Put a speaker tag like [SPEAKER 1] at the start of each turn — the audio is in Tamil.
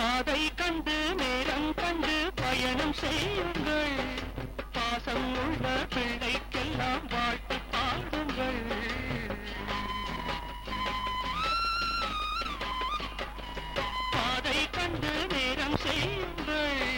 [SPEAKER 1] பாதை கண்டு நேரம் கண்டு பயணம் செய்யுங்கள். பாசம் உள்ள பிள்ளைக்கெல்லாம் வாழ்த்து பாடுங்கள். பாதை கண்டு நேரம் செய்யுங்கள்.